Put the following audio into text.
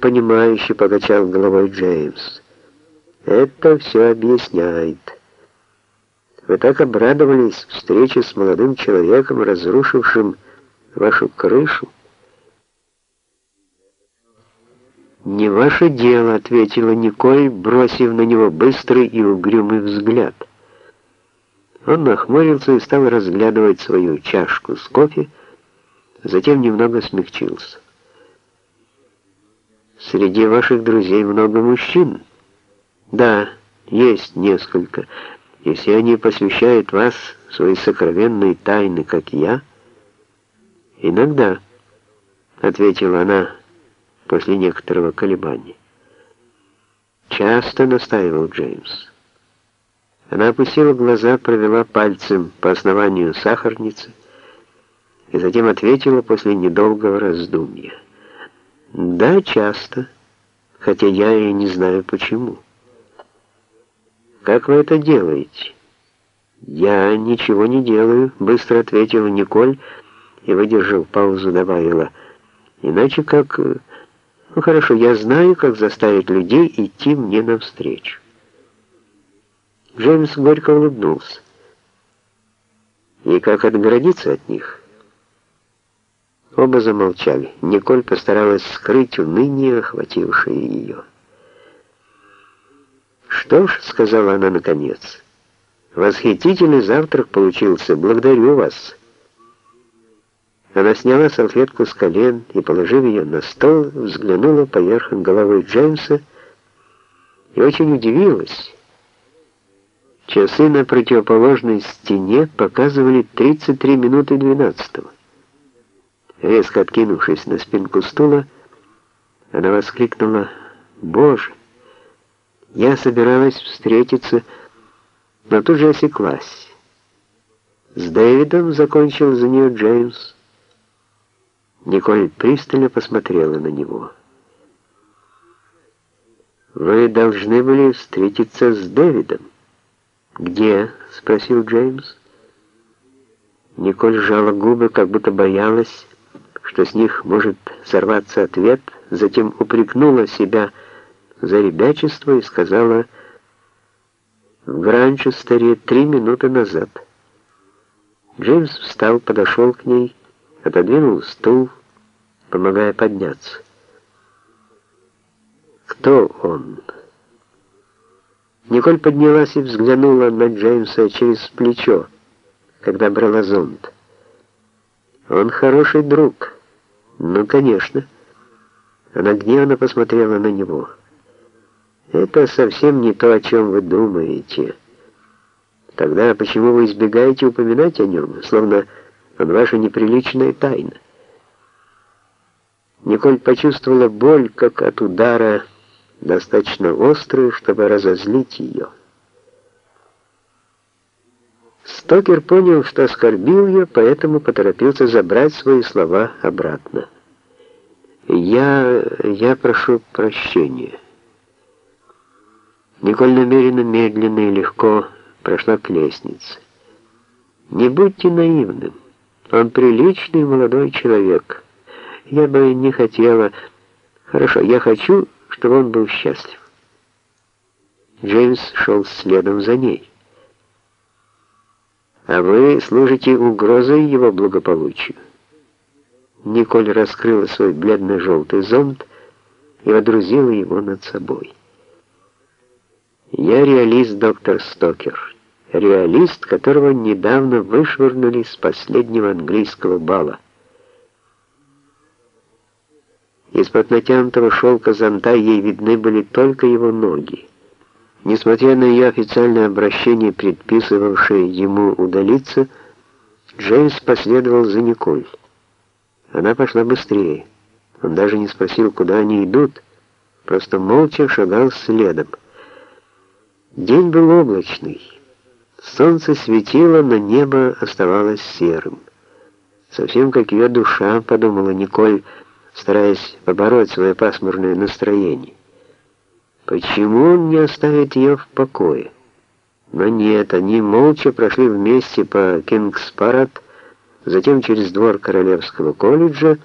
понимающе покачал головой Джеймс. Это все объясняет. Вы так обрадовались встрече с молодым человеком, разрушившим вашу крышу. «Не ваше дело», — ответила Николь, бросив на него быстрый и угрюмый взгляд. Он нахмурился и стал разглядывать свою чашку с кофе, затем немного смягчился. «Среди ваших друзей много мужчин?» «Да, есть несколько. Если они посвящают вас свои сокровенные тайны, как я...» «Иногда», — ответила она после некоторого колебания. «Часто настаивал Джеймс». Она опустила глаза, провела пальцем по основанию сахарницы и затем ответила после недолгого раздумья. «Да, часто, хотя я и не знаю почему». «Как вы это делаете?» «Я ничего не делаю», — быстро ответила Николь и, выдержав паузу, добавила. «Иначе как...» «Ну хорошо, я знаю, как заставить людей идти мне навстречу». Джеймс горько улыбнулся. «И как отгородиться от них?» Оба замолчали. Николь постаралась скрыть уныние, охватившее ее. «Что ж», — сказала она наконец, — «восхитительный завтрак получился. Благодарю вас». Она сняла салфетку с колен и, положив ее на стол, взглянула поверх головы Джеймса и очень удивилась. Часы на противоположной стене показывали 33 минуты 12 -го. Резко откинувшись на спинку стула, она воскликнула «Боже!» Я собиралась встретиться, но тут же осеклась. С Дэвидом закончил за нее Джеймс. Николь пристально посмотрела на него. «Вы должны были встретиться с Дэвидом». «Где?» — спросил Джеймс. Николь сжала губы, как будто боялась, что с них может сорваться ответ, затем упрекнула себя за ребячество и сказала «В Гранчестере три минуты назад». Джеймс встал, подошел к ней, отодвинул стул, помогая подняться. «Кто он?» Николь поднялась и взглянула на Джеймса через плечо, когда брала зонт. «Он хороший друг». «Ну, конечно». Она гневно посмотрела на него. «Это совсем не то, о чем вы думаете. Тогда почему вы избегаете упоминать о нем, словно он ваша неприличная тайна?» Николь почувствовала боль, как от удара, достаточно острую, чтобы разозлить ее. Стокер понял, что оскорбил ее, поэтому поторопился забрать свои слова обратно. «Я... я прошу прощения». Николь намеренно, медленно и легко прошла к лестнице. «Не будьте наивным. Он приличный молодой человек. Я бы не хотела... Хорошо, я хочу, чтобы он был счастлив». Джеймс шел следом за ней а вы служите угрозой его благополучию. Николь раскрыла свой бледно-желтый зонт и водрузила его над собой. Я реалист, доктор Стокер. Реалист, которого недавно вышвырнули с последнего английского бала. Из-под натянутого шелка зонта ей видны были только его ноги. Несмотря на ее официальное обращение, предписывавшее ему удалиться, Джеймс последовал за Николь. Она пошла быстрее. Он даже не спросил, куда они идут, просто молча шагал следом. День был облачный. Солнце светило, но небо оставалось серым. Совсем как ее душа, подумала Николь, стараясь побороть свое пасмурное настроение. Почему он не оставит ее в покое? Но нет, они молча прошли вместе по Кингс-Парад, затем через двор Королевского колледжа,